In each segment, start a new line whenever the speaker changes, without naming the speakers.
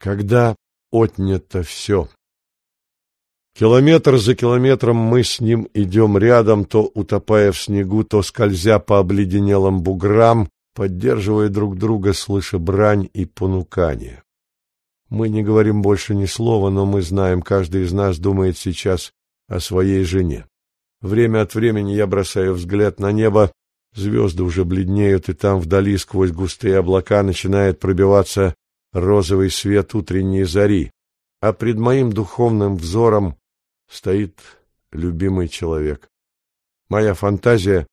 когда отнято все. Километр за километром мы с ним идем рядом, то утопая в снегу, то скользя по обледенелым буграм, поддерживая друг друга, слыша брань и понукание. Мы не говорим больше ни слова, но мы знаем, каждый из нас думает сейчас о своей жене. Время от времени я бросаю взгляд на небо, звезды уже бледнеют, и там вдали сквозь густые облака начинает пробиваться розовый свет утренней зари, а пред моим духовным взором стоит любимый человек. Моя фантазия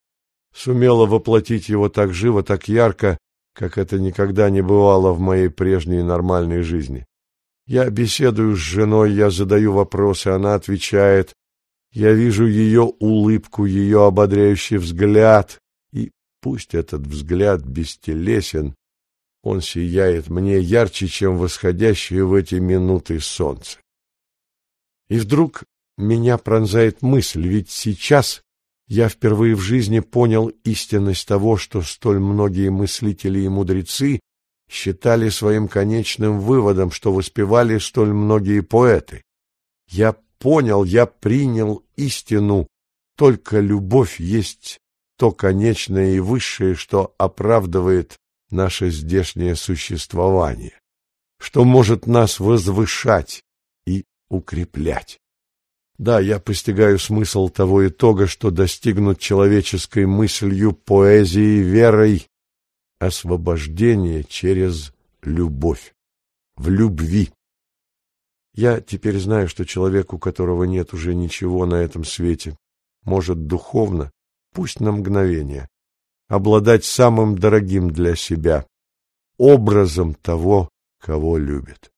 сумела воплотить его так живо, так ярко, как это никогда не бывало в моей прежней нормальной жизни. Я беседую с женой, я задаю вопросы, она отвечает. Я вижу ее улыбку, ее ободряющий взгляд, и пусть этот взгляд бестелесен, он сияет мне ярче, чем восходящее в эти минуты солнце. И вдруг меня пронзает мысль, ведь сейчас я впервые в жизни понял истинность того, что столь многие мыслители и мудрецы считали своим конечным выводом, что воспевали столь многие поэты. Я понял, я принял истину, только любовь есть то конечное и высшее, что оправдывает наше здешнее существование, что может нас возвышать и укреплять. Да, я постигаю смысл того итога, что достигнут человеческой мыслью, поэзией, верой, освобождение через любовь, в любви. Я теперь знаю, что человек, у которого нет уже ничего на этом свете, может духовно, пусть на мгновение, обладать самым дорогим для себя образом того, кого любит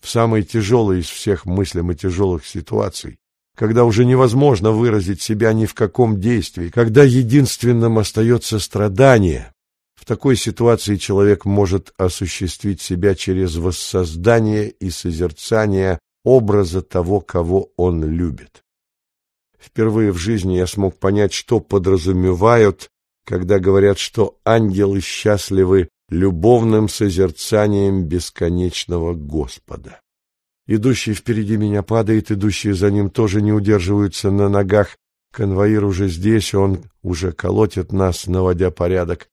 в самой тяжелой из всех мыслимо тяжелых ситуаций, когда уже невозможно выразить себя ни в каком действии, когда единственным остается страдание, в такой ситуации человек может осуществить себя через воссоздание и созерцание образа того, кого он любит. Впервые в жизни я смог понять, что подразумевают, когда говорят, что ангелы счастливы любовным созерцанием бесконечного Господа. Идущий впереди меня падает, идущие за ним тоже не удерживаются на ногах. Конвоир уже здесь, он уже колотит нас, наводя порядок.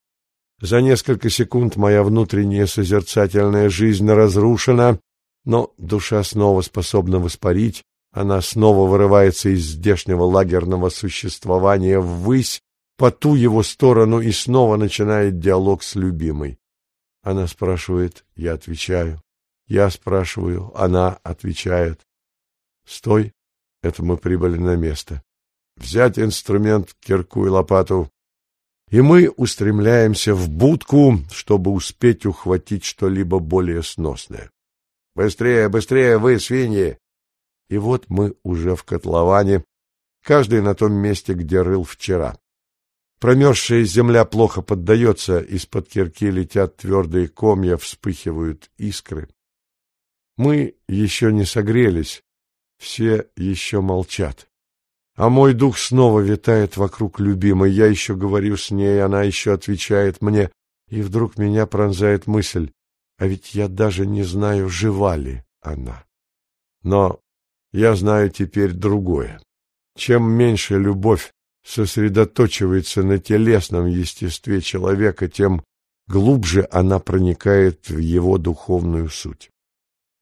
За несколько секунд моя внутренняя созерцательная жизнь разрушена, но душа снова способна воспарить, она снова вырывается из здешнего лагерного существования ввысь, по ту его сторону и снова начинает диалог с любимой. Она спрашивает, я отвечаю. Я спрашиваю, она отвечает. Стой, это мы прибыли на место. Взять инструмент, кирку и лопату. И мы устремляемся в будку, чтобы успеть ухватить что-либо более сносное. Быстрее, быстрее, вы, свиньи! И вот мы уже в котловане, каждый на том месте, где рыл вчера. Промерзшая земля плохо поддается, из-под кирки летят твердые комья, вспыхивают искры. Мы еще не согрелись, все еще молчат. А мой дух снова витает вокруг любимой. Я еще говорю с ней, она еще отвечает мне, и вдруг меня пронзает мысль, а ведь я даже не знаю, жива ли она. Но я знаю теперь другое. Чем меньше любовь, сосредоточивается на телесном естестве человека, тем глубже она проникает в его духовную суть.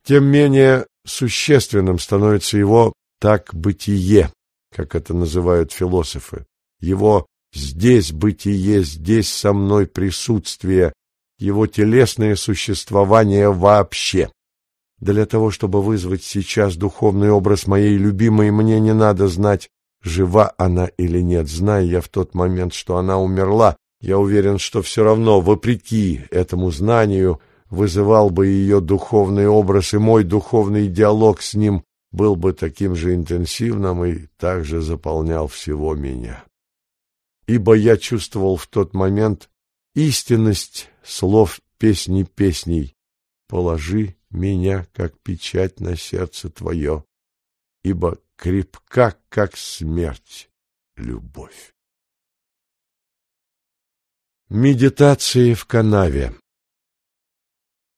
Тем менее существенным становится его так бытие, как это называют философы, его здесь бытие, здесь со мной присутствие, его телесное существование вообще. Для того, чтобы вызвать сейчас духовный образ моей любимой, мне не надо знать Жива она или нет, зная я в тот момент, что она умерла, я уверен, что все равно, вопреки этому знанию, вызывал бы ее духовный образ, и мой духовный диалог с ним был бы таким же интенсивным и также заполнял всего меня. Ибо я чувствовал в тот момент истинность слов песни песней «Положи меня, как печать на сердце твое, ибо крепка, как смерть, любовь. Медитации в канаве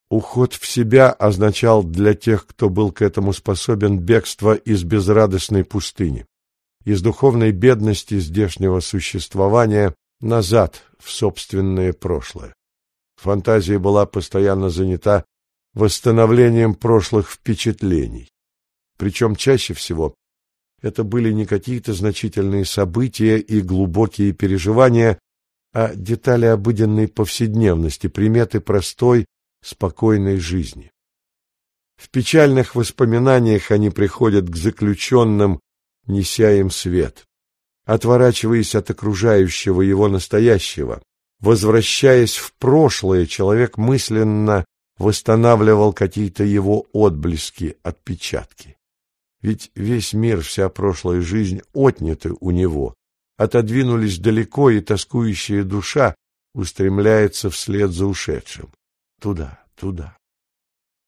Уход в себя означал для тех, кто был к этому способен, бегство из безрадостной пустыни, из духовной бедности здешнего существования назад в собственное прошлое. Фантазия была постоянно занята восстановлением прошлых впечатлений. Причем чаще всего это были не какие-то значительные события и глубокие переживания, а детали обыденной повседневности, приметы простой, спокойной жизни. В печальных воспоминаниях они приходят к заключенным, неся им свет. Отворачиваясь от окружающего его настоящего, возвращаясь в прошлое, человек мысленно восстанавливал какие-то его отблески, отпечатки. Ведь весь мир, вся прошлая жизнь отняты у него, отодвинулись далеко, и тоскующая душа устремляется вслед за ушедшим. Туда, туда.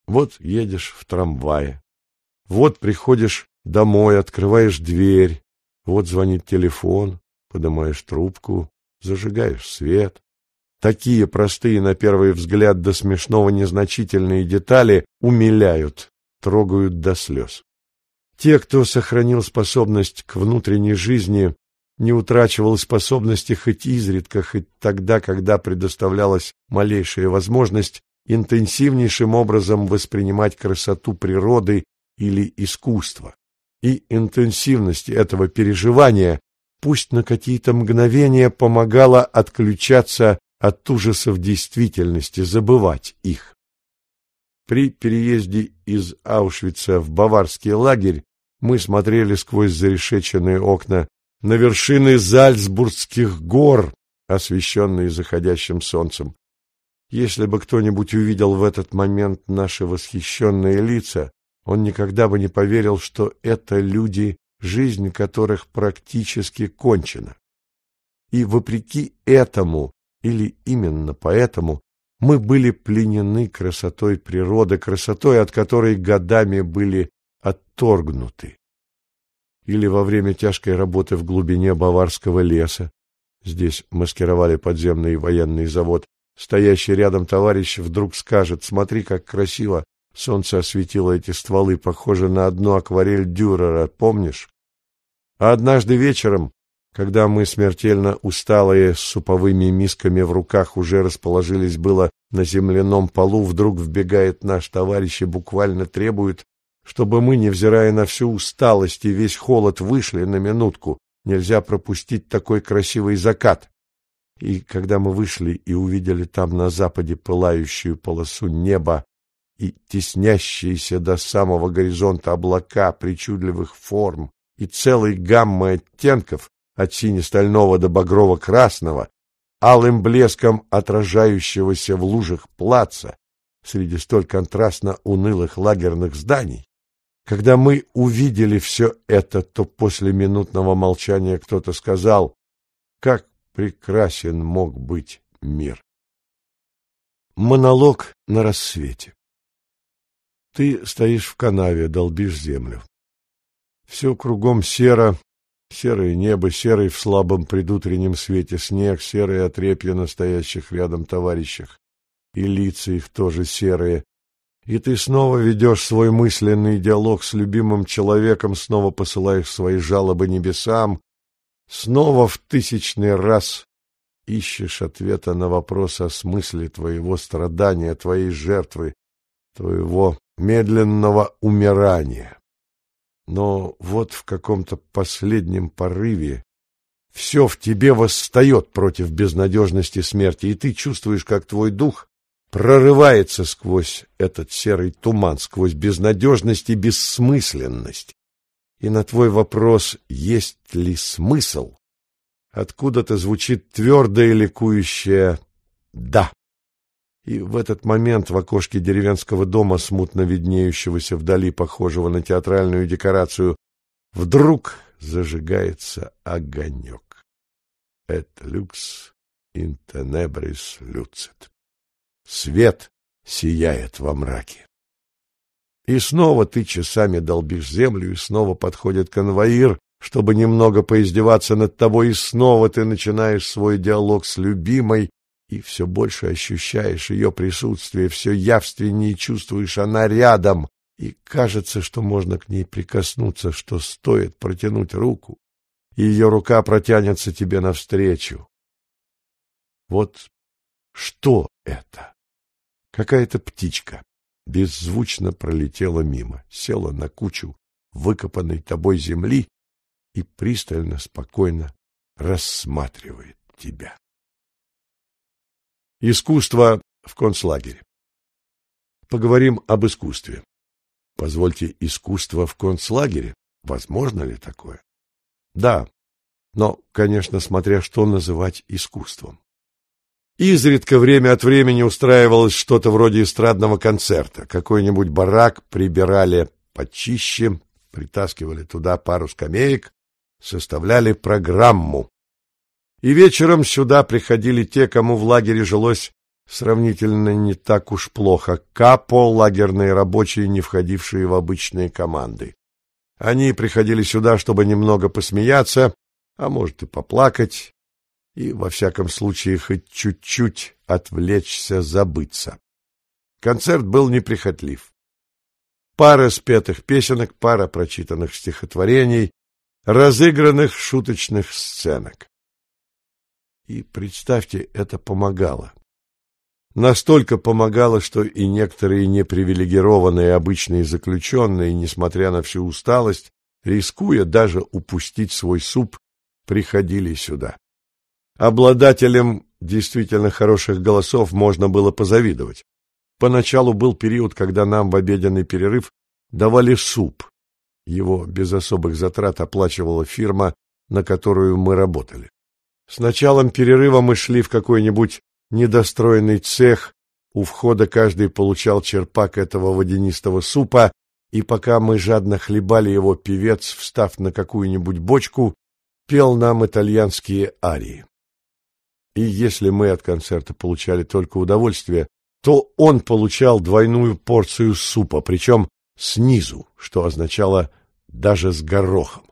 Вот едешь в трамвае, вот приходишь домой, открываешь дверь, вот звонит телефон, поднимаешь трубку, зажигаешь свет. Такие простые на первый взгляд до смешного незначительные детали умиляют, трогают до слез. Те, кто сохранил способность к внутренней жизни, не утрачивал способности хоть изредка, хоть тогда, когда предоставлялась малейшая возможность интенсивнейшим образом воспринимать красоту природы или искусства. И интенсивность этого переживания, пусть на какие-то мгновения, помогала отключаться от ужасов действительности, забывать их. При переезде из Аушвица в баварский лагерь мы смотрели сквозь зарешеченные окна на вершины Зальцбургских гор, освещенные заходящим солнцем. Если бы кто-нибудь увидел в этот момент наши восхищенные лица, он никогда бы не поверил, что это люди, жизнь которых практически кончена. И вопреки этому, или именно поэтому, мы были пленены красотой природы, красотой, от которой годами были отторгнуты. Или во время тяжкой работы в глубине баварского леса, здесь маскировали подземный военный завод, стоящий рядом товарищ вдруг скажет, смотри, как красиво солнце осветило эти стволы, похоже на одну акварель Дюрера, помнишь? А однажды вечером, когда мы смертельно усталые, с суповыми мисками в руках уже расположились было на земляном полу, вдруг вбегает наш товарищ и буквально требует, чтобы мы, невзирая на всю усталость и весь холод, вышли на минутку. Нельзя пропустить такой красивый закат. И когда мы вышли и увидели там на западе пылающую полосу неба и теснящиеся до самого горизонта облака причудливых форм и целой гаммы оттенков от сине-стального до багрово-красного, алым блеском отражающегося в лужах плаца среди столь контрастно унылых лагерных зданий, когда мы увидели все это, то после минутного молчания кто-то сказал, как прекрасен мог быть мир. Монолог на рассвете. Ты стоишь в канаве, долбишь землю. Все кругом серо, серое небо, серый в слабом предутреннем свете снег, серые отрепья настоящих рядом товарищах. И лица их тоже серые, и ты снова ведешь свой мысленный диалог с любимым человеком, снова посылаешь свои жалобы небесам, снова в тысячный раз ищешь ответа на вопрос о смысле твоего страдания, твоей жертвы, твоего медленного умирания. Но вот в каком-то последнем порыве все в тебе восстает против безнадежности смерти, и ты чувствуешь, как твой дух прорывается сквозь этот серый туман, сквозь безнадежность и бессмысленность. И на твой вопрос, есть ли смысл, откуда-то звучит твердое ликующее «да». И в этот момент в окошке деревенского дома, смутно виднеющегося вдали, похожего на театральную декорацию, вдруг зажигается огонек. «Et lux in tenebris lucet». Свет сияет во мраке. И снова ты часами долбишь землю, и снова подходит конвоир, чтобы немного поиздеваться над тобой, и снова ты начинаешь свой диалог с любимой, и все больше ощущаешь ее присутствие, все явственнее чувствуешь она рядом, и кажется, что можно к ней прикоснуться, что стоит протянуть руку, и ее рука протянется тебе навстречу. Вот что это? Какая-то птичка беззвучно пролетела мимо, села на кучу выкопанной тобой земли и пристально, спокойно рассматривает тебя. Искусство в концлагере. Поговорим об искусстве. Позвольте, искусство в концлагере? Возможно ли такое? Да, но, конечно, смотря что называть искусством. Изредка время от времени устраивалось что-то вроде эстрадного концерта. Какой-нибудь барак прибирали почище, притаскивали туда пару скамеек, составляли программу. И вечером сюда приходили те, кому в лагере жилось сравнительно не так уж плохо, капо, лагерные рабочие, не входившие в обычные команды. Они приходили сюда, чтобы немного посмеяться, а может и поплакать, и, во всяком случае, хоть чуть-чуть отвлечься, забыться. Концерт был неприхотлив. Пара спетых песенок, пара прочитанных стихотворений, разыгранных шуточных сценок. И, представьте, это помогало. Настолько помогало, что и некоторые непривилегированные обычные заключенные, несмотря на всю усталость, рискуя даже упустить свой суп, приходили сюда. Обладателям действительно хороших голосов можно было позавидовать. Поначалу был период, когда нам в обеденный перерыв давали суп. Его без особых затрат оплачивала фирма, на которую мы работали. С началом перерыва мы шли в какой-нибудь недостроенный цех, у входа каждый получал черпак этого водянистого супа, и пока мы жадно хлебали его, певец, встав на какую-нибудь бочку, пел нам итальянские арии. И если мы от концерта получали только удовольствие, то он получал двойную порцию супа, причем снизу, что означало даже с горохом.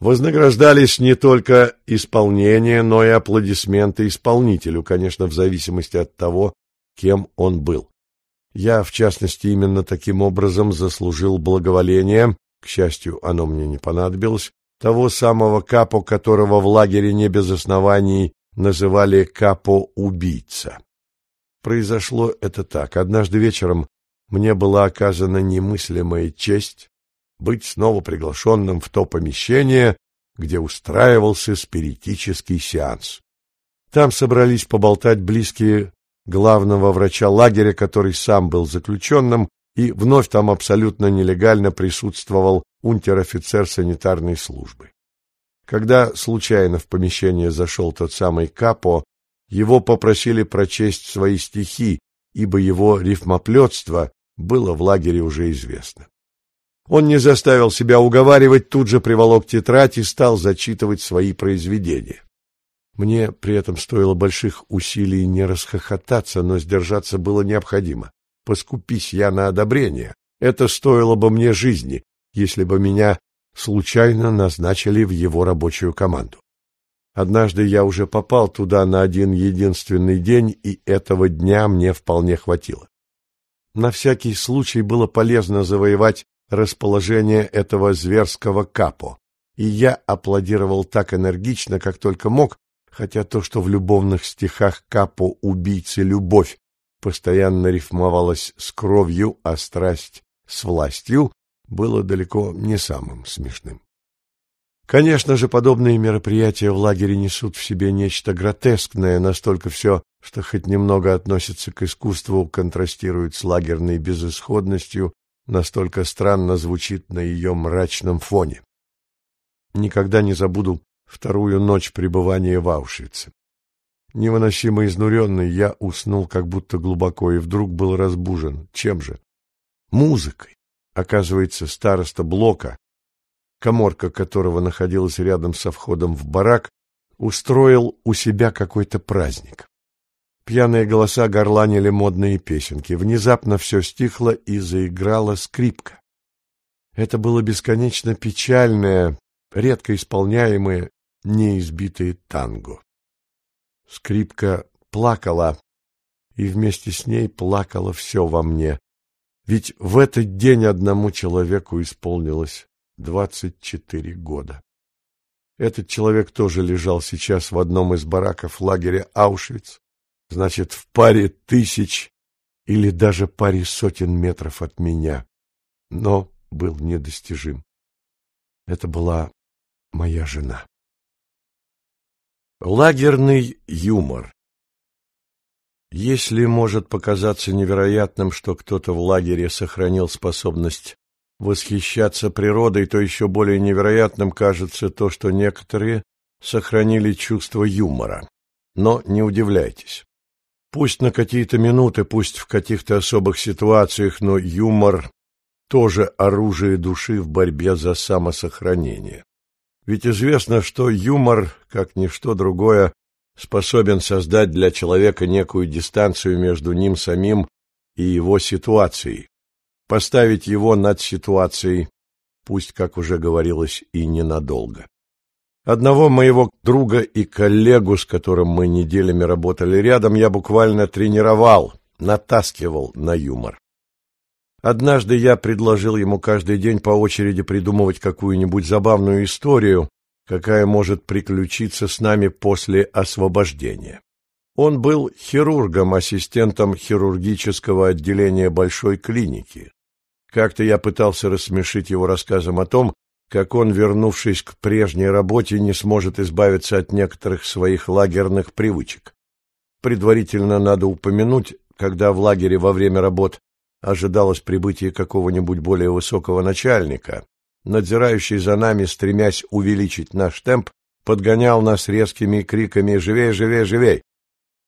Вознаграждались не только исполнение, но и аплодисменты исполнителю, конечно, в зависимости от того, кем он был. Я, в частности, именно таким образом заслужил благоволение, к счастью, оно мне не понадобилось, того самого капо, которого в лагере не без оснований называли капо-убийца. Произошло это так. Однажды вечером мне была оказана немыслимая честь быть снова приглашенным в то помещение, где устраивался спиритический сеанс. Там собрались поболтать близкие главного врача лагеря, который сам был заключенным, и вновь там абсолютно нелегально присутствовал унтер-офицер санитарной службы. Когда случайно в помещение зашел тот самый Капо, его попросили прочесть свои стихи, ибо его рифмоплетство было в лагере уже известно. Он не заставил себя уговаривать, тут же приволок тетрадь и стал зачитывать свои произведения. Мне при этом стоило больших усилий не расхохотаться, но сдержаться было необходимо. Поскупись я на одобрение, это стоило бы мне жизни, если бы меня случайно назначили в его рабочую команду. Однажды я уже попал туда на один единственный день, и этого дня мне вполне хватило. На всякий случай было полезно завоевать расположение этого зверского капо, и я аплодировал так энергично, как только мог, хотя то, что в любовных стихах капо убийцы любовь постоянно рифмовалась с кровью, а страсть с властью, было далеко не самым смешным. Конечно же, подобные мероприятия в лагере несут в себе нечто гротескное, настолько все, что хоть немного относится к искусству, контрастирует с лагерной безысходностью, настолько странно звучит на ее мрачном фоне. Никогда не забуду вторую ночь пребывания в Аушвице. Невыносимо изнуренный, я уснул как будто глубоко и вдруг был разбужен. Чем же? Музыкой. Оказывается, староста блока, коморка которого находилась рядом со входом в барак, устроил у себя какой-то праздник. Пьяные голоса горланили модные песенки. Внезапно все стихло и заиграла скрипка. Это было бесконечно печальное, редко исполняемое, неизбитое танго. Скрипка плакала, и вместе с ней плакало все во мне. Ведь в этот день одному человеку исполнилось двадцать четыре года. Этот человек тоже лежал сейчас в одном из бараков лагеря Аушвиц, значит, в паре тысяч или даже паре сотен метров от меня, но был недостижим. Это была моя жена. Лагерный юмор Если может показаться невероятным, что кто-то в лагере сохранил способность восхищаться природой, то еще более невероятным кажется то, что некоторые сохранили чувство юмора. Но не удивляйтесь. Пусть на какие-то минуты, пусть в каких-то особых ситуациях, но юмор тоже оружие души в борьбе за самосохранение. Ведь известно, что юмор, как ничто другое, способен создать для человека некую дистанцию между ним самим и его ситуацией, поставить его над ситуацией, пусть, как уже говорилось, и ненадолго. Одного моего друга и коллегу, с которым мы неделями работали рядом, я буквально тренировал, натаскивал на юмор. Однажды я предложил ему каждый день по очереди придумывать какую-нибудь забавную историю, какая может приключиться с нами после освобождения. Он был хирургом, ассистентом хирургического отделения большой клиники. Как-то я пытался рассмешить его рассказом о том, как он, вернувшись к прежней работе, не сможет избавиться от некоторых своих лагерных привычек. Предварительно надо упомянуть, когда в лагере во время работ ожидалось прибытие какого-нибудь более высокого начальника. Надзирающий за нами, стремясь увеличить наш темп, подгонял нас резкими криками «Живей, живей, живей!».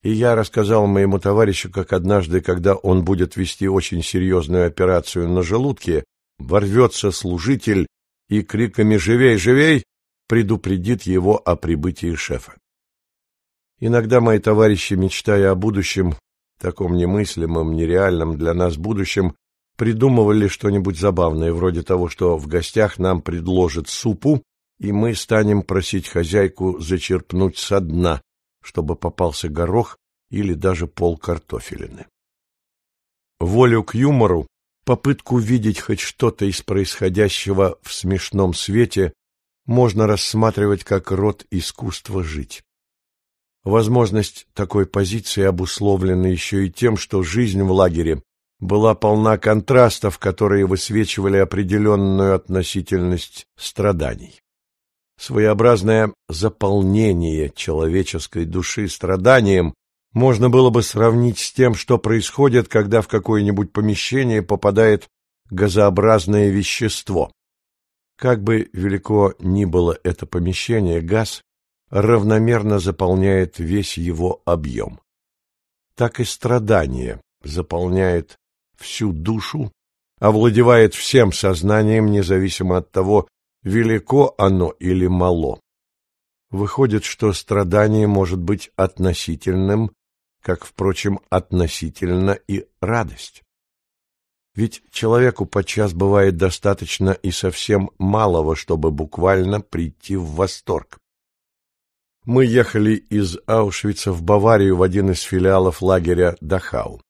И я рассказал моему товарищу, как однажды, когда он будет вести очень серьезную операцию на желудке, ворвется служитель и криками «Живей, живей!» предупредит его о прибытии шефа. Иногда мои товарищи, мечтая о будущем, таком немыслимом, нереальном для нас будущем, придумывали что-нибудь забавное, вроде того, что в гостях нам предложат супу, и мы станем просить хозяйку зачерпнуть со дна, чтобы попался горох или даже пол картофелины. Волю к юмору, попытку видеть хоть что-то из происходящего в смешном свете можно рассматривать как род искусства жить. Возможность такой позиции обусловлена еще и тем, что жизнь в лагере была полна контрастов, которые высвечивали определенную относительность страданий. Своеобразное заполнение человеческой души страданием можно было бы сравнить с тем, что происходит, когда в какое-нибудь помещение попадает газообразное вещество. Как бы велико ни было это помещение, газ равномерно заполняет весь его объем. Так и страдание заполняет всю душу, овладевает всем сознанием, независимо от того, велико оно или мало. Выходит, что страдание может быть относительным, как, впрочем, относительно и радость. Ведь человеку подчас бывает достаточно и совсем малого, чтобы буквально прийти в восторг. Мы ехали из Аушвица в Баварию в один из филиалов лагеря Дахау.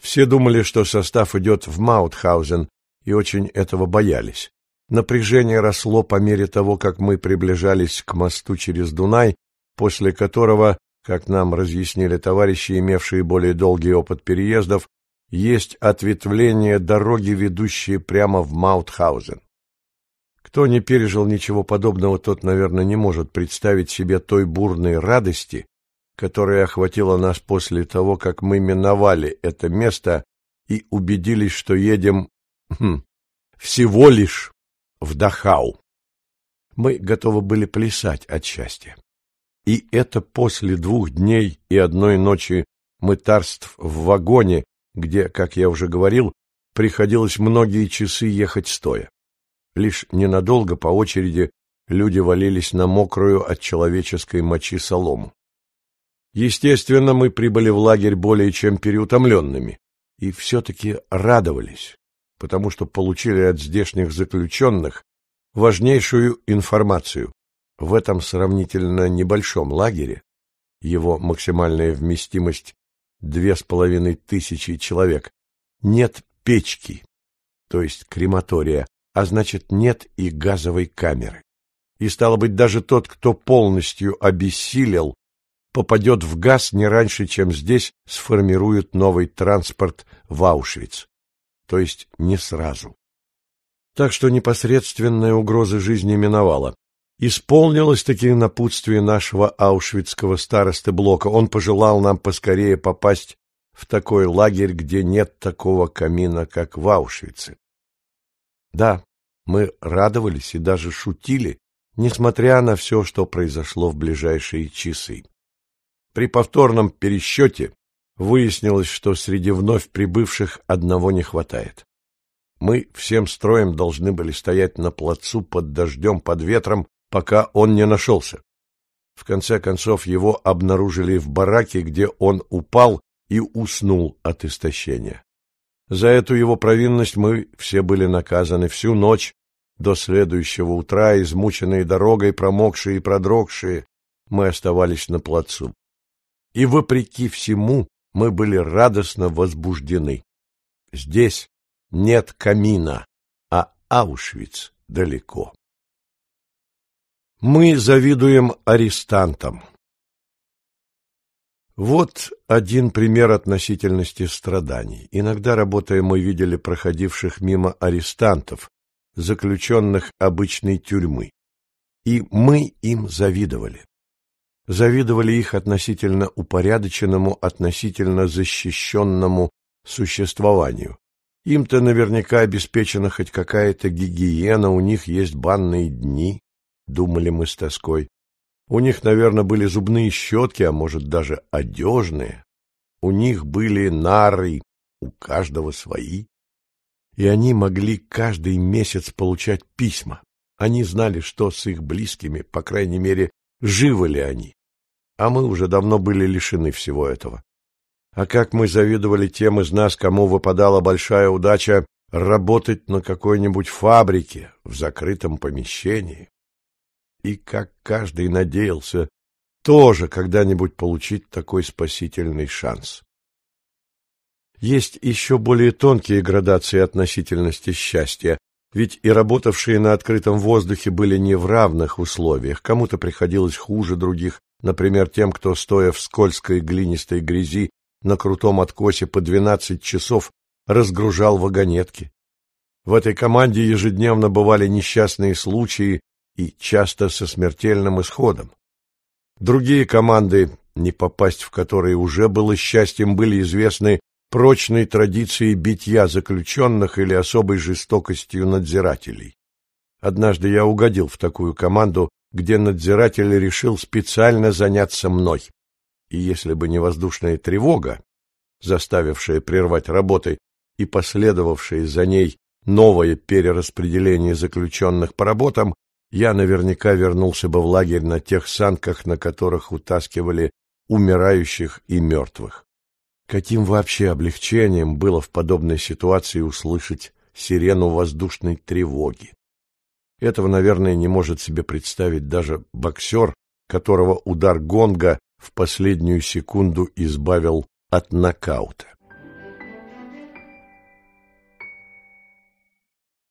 Все думали, что состав идет в Маутхаузен, и очень этого боялись. Напряжение росло по мере того, как мы приближались к мосту через Дунай, после которого, как нам разъяснили товарищи, имевшие более долгий опыт переездов, есть ответвление дороги, ведущие прямо в Маутхаузен. Кто не пережил ничего подобного, тот, наверное, не может представить себе той бурной радости, которая охватила нас после того, как мы миновали это место и убедились, что едем хм, всего лишь в Дахау. Мы готовы были плясать от счастья. И это после двух дней и одной ночи мытарств в вагоне, где, как я уже говорил, приходилось многие часы ехать стоя. Лишь ненадолго по очереди люди валились на мокрую от человеческой мочи солому. Естественно, мы прибыли в лагерь более чем переутомленными, и все-таки радовались, потому что получили от здешних заключенных важнейшую информацию. В этом сравнительно небольшом лагере его максимальная вместимость две с половиной тысячи человек, нет печки, то есть крематория, а значит нет и газовой камеры. И стало быть, даже тот, кто полностью обессилел, попадет в газ не раньше, чем здесь сформируют новый транспорт в Аушвиц, то есть не сразу. Так что непосредственная угроза жизни миновала. Исполнилось таки напутствие нашего аушвицкого старосты Блока. Он пожелал нам поскорее попасть в такой лагерь, где нет такого камина, как в Аушвице. Да, мы радовались и даже шутили, несмотря на все, что произошло в ближайшие часы. При повторном пересчете выяснилось, что среди вновь прибывших одного не хватает. Мы всем строем должны были стоять на плацу под дождем, под ветром, пока он не нашелся. В конце концов его обнаружили в бараке, где он упал и уснул от истощения. За эту его провинность мы все были наказаны всю ночь до следующего утра, измученные дорогой, промокшие и продрогшие, мы оставались на плацу. И вопреки всему мы были радостно возбуждены. Здесь нет камина, а Аушвиц далеко. Мы завидуем арестантам. Вот один пример относительности страданий. Иногда, работая, мы видели проходивших мимо арестантов, заключенных обычной тюрьмы. И мы им завидовали завидовали их относительно упорядоченному, относительно защищенному существованию. Им-то наверняка обеспечена хоть какая-то гигиена, у них есть банные дни, думали мы с тоской. У них, наверное, были зубные щетки, а может даже одежные. У них были нары, у каждого свои. И они могли каждый месяц получать письма. Они знали, что с их близкими, по крайней мере, живы ли они а мы уже давно были лишены всего этого. А как мы завидовали тем из нас, кому выпадала большая удача работать на какой-нибудь фабрике в закрытом помещении. И как каждый надеялся тоже когда-нибудь получить такой спасительный шанс. Есть еще более тонкие градации относительности счастья, ведь и работавшие на открытом воздухе были не в равных условиях, кому-то приходилось хуже других, Например, тем, кто, стоя в скользкой глинистой грязи на крутом откосе по двенадцать часов, разгружал вагонетки. В этой команде ежедневно бывали несчастные случаи и часто со смертельным исходом. Другие команды, не попасть в которые уже было счастьем, были известны прочной традицией битья заключенных или особой жестокостью надзирателей. Однажды я угодил в такую команду, где надзиратель решил специально заняться мной. И если бы не воздушная тревога, заставившая прервать работы и последовавшее за ней новое перераспределение заключенных по работам, я наверняка вернулся бы в лагерь на тех санках, на которых утаскивали умирающих и мертвых. Каким вообще облегчением было в подобной ситуации услышать сирену воздушной тревоги? Этого, наверное, не может себе представить даже боксер, которого удар гонга в последнюю секунду избавил от нокаута.